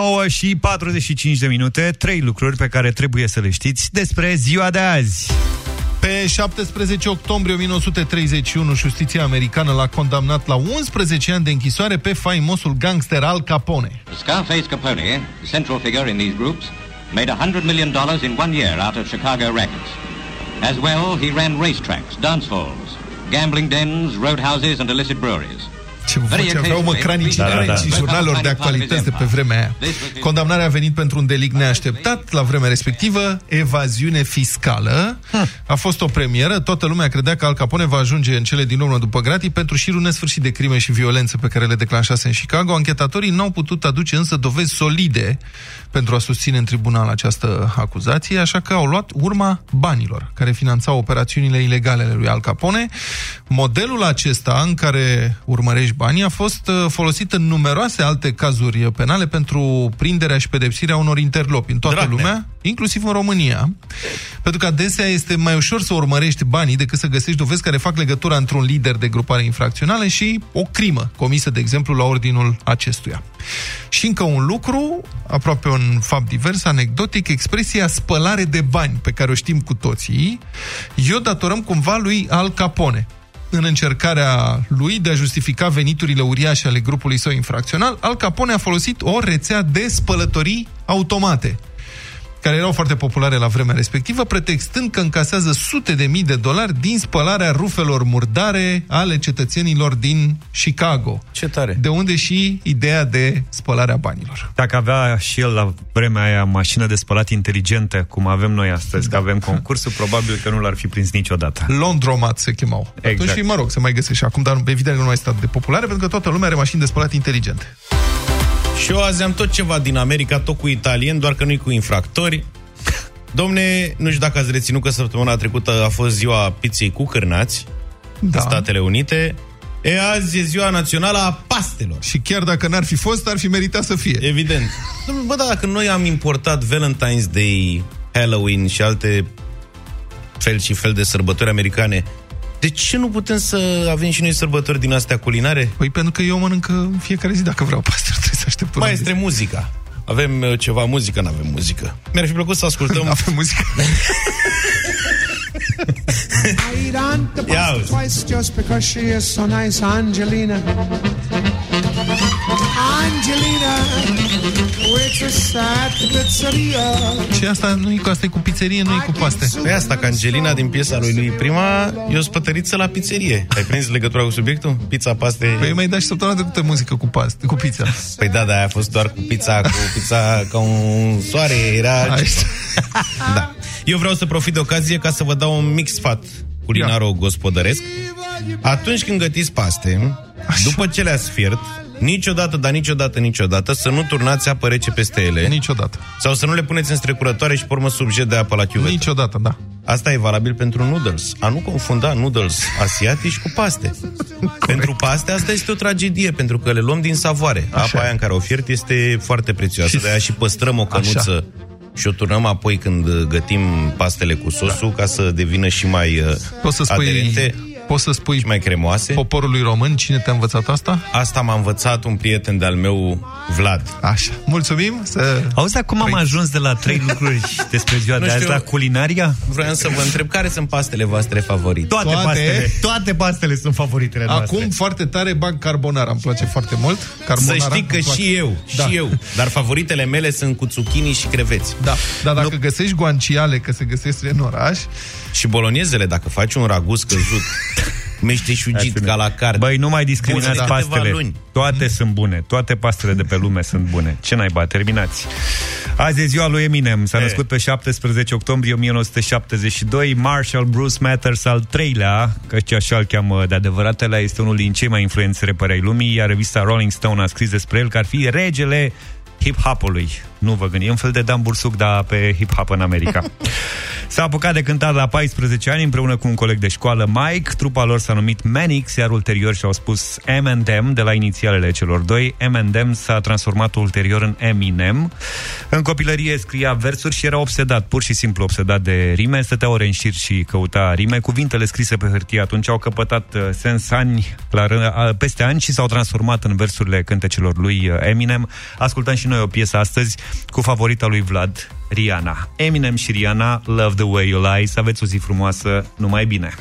9 și 45 de minute, trei lucruri pe care trebuie să le știți despre ziua de azi. Pe 17 octombrie 1931, justiția americană l-a condamnat la 11 ani de închisoare pe faimosul gangster Al Capone. Scarface Capone, the central figure in these groups, made $100 million in one year out of Chicago records. As well, he ran racetracks, dance halls, gambling dens, roadhouses and illicit breweries. Ce voce aveau mă cranici da, da, da. și jurnalelor de actualități de pe vremea aia. Condamnarea a venit pentru un delict neașteptat la vremea respectivă, evaziune fiscală. A fost o premieră, toată lumea credea că Al Capone va ajunge în cele din urmă după gratii pentru șirul nesfârșit de crime și violență pe care le declanșase în Chicago. Anchetatorii n-au putut aduce însă dovezi solide pentru a susține în tribunal această acuzație, așa că au luat urma banilor care finanțau operațiunile ilegale ale lui Al Capone. Modelul acesta în care urmărești banii a fost uh, folosit în numeroase alte cazuri penale pentru prinderea și pedepsirea unor interlopi în toată Dracne. lumea, inclusiv în România. Pentru că adesea este mai ușor să urmărești banii decât să găsești dovezi care fac legătura între un lider de grupare infracțională și o crimă comisă, de exemplu, la ordinul acestuia. Și încă un lucru, aproape un fapt divers, anecdotic, expresia spălare de bani, pe care o știm cu toții, eu datorăm cumva lui Al Capone. În încercarea lui de a justifica veniturile uriașe ale grupului său infracțional, Al Capone a folosit o rețea de spălătorii automate care erau foarte populare la vremea respectivă, pretextând că încasează sute de mii de dolari din spălarea rufelor murdare ale cetățenilor din Chicago. Ce tare! De unde și ideea de spălarea banilor. Dacă avea și el la vremea aia mașină de spălat inteligentă, cum avem noi astăzi, da. că avem concursul, probabil că nu l-ar fi prins niciodată. Laundromat se chemau. Exact. Atunci și, mă rog, se mai găsește și acum, dar evident că nu mai este atât de populare, pentru că toată lumea are mașini de spălat inteligente. Și eu azi am tot ceva din America, tot cu italien, doar că nu-i cu infractori. Domne, nu știu dacă ați reținut că săptămâna trecută a fost ziua pizzei cu cârnați Da. în Statele Unite. E, azi e ziua națională a pastelor. Și chiar dacă n-ar fi fost, ar fi meritat să fie. Evident. Dom'le, Bă, da, dacă noi am importat Valentine's Day, Halloween și alte fel și fel de sărbători americane, de ce nu putem să avem și noi sărbători din astea culinare? Păi pentru că eu mănânc în fiecare zi dacă vreau pastă, trebuie să aștept până Mai în zi. este muzica. Avem uh, ceva muzică, nu avem muzică. Mi-ar fi plăcut să ascultăm... Avem muzică. I eat Aunt the Yeah. pasta twice just because she is so nice, Angelina. Angelina, waitress at the pizzeria. Și asta nu e cu asta, e cu pizzerie, nu e cu paste. Pe asta, că Angelina din piesa lui lui Prima e o spătăriță la pizzerie. Ai prins legătura cu subiectul? Pizza, paste... Păi mai dat și săptămâna trecută muzică cu paste, cu pizza. Păi da, da, a fost doar cu pizza, cu pizza ca un soare, era... Ai- Da. Eu vreau să profit de ocazie ca să vă dau un mic sfat culinaro-gospodăresc. Atunci când gătiți paste, după ce le-ați fiert, niciodată, dar niciodată, niciodată, să nu turnați apă rece peste ele. Niciodată. Sau să nu le puneți în strecurătoare și pe urmă sub jet de apă la chiuvetă. Niciodată, da. Asta e valabil pentru noodles. A nu confunda noodles asiatici cu paste. pentru paste asta este o tragedie, pentru că le luăm din savoare. Așa Apa e. aia în care o fiert este foarte prețioasă, Și- de aia și păstrăm o cănuță și o turnăm apoi când gătim pastele cu sosul ca să devină și mai uh, Poți să spui, aderente poți să spui și mai cremoase. poporului român cine te-a învățat asta? Asta m-a învățat un prieten de-al meu, Vlad. Așa. Mulțumim să... Auzi, dar cum am ajuns de la trei lucruri despre ziua Nu de azi știu. la culinaria? Vreau să vă întreb care sunt pastele voastre favorite. Toate, Toate? pastele. Toate pastele sunt favoritele noastre. Acum foarte tare bag carbonara, îmi place foarte mult. Carbonara Să știi că îmi place. și eu, Da. și eu. Dar favoritele mele sunt cu zucchini și creveți. Da, dar dacă găsești guanciale, că se găsesc în oraș, Și boloniezele, dacă faci un ragu scăzut, meșteșugit ca la carte. Băi, nu mai discriminați Bune de câteva pastele. luni. Toate sunt bune. Toate pastele de pe lume sunt bune. Ce naiba, terminați. Azi e ziua lui Eminem. S-a E. născut pe 17 octombrie 1972. Marshall Bruce Matters al treilea, căci așa îl cheamă de adevăratele, este unul din cei mai influenți reperi ai lumii, iar revista Rolling Stone a scris despre el că ar fi regele hip-hopului. Nu vă gândi, e un fel de Dan Bursuc, dar pe hip-hop în America. S-a apucat de cântat la 14 ani împreună cu un coleg de școală, Mike. Trupa lor s-a numit Manix, iar ulterior și-au spus M&M de la inițialele celor doi. M&M s-a transformat ulterior în Eminem. În copilărie scria versuri și era obsedat, pur și simplu obsedat de rime. Stătea ore în șir și căuta rime. Cuvintele scrise pe hârtie atunci au căpătat uh, sens ani la, rând- uh, peste ani și s-au transformat în versurile cântecelor lui uh, Eminem. Ascultăm și noi o piesă astăzi cu favorita lui Vlad, Rihanna. Eminem și Rihanna, Love the Way You Lie. Să aveți o zi frumoasă, numai bine!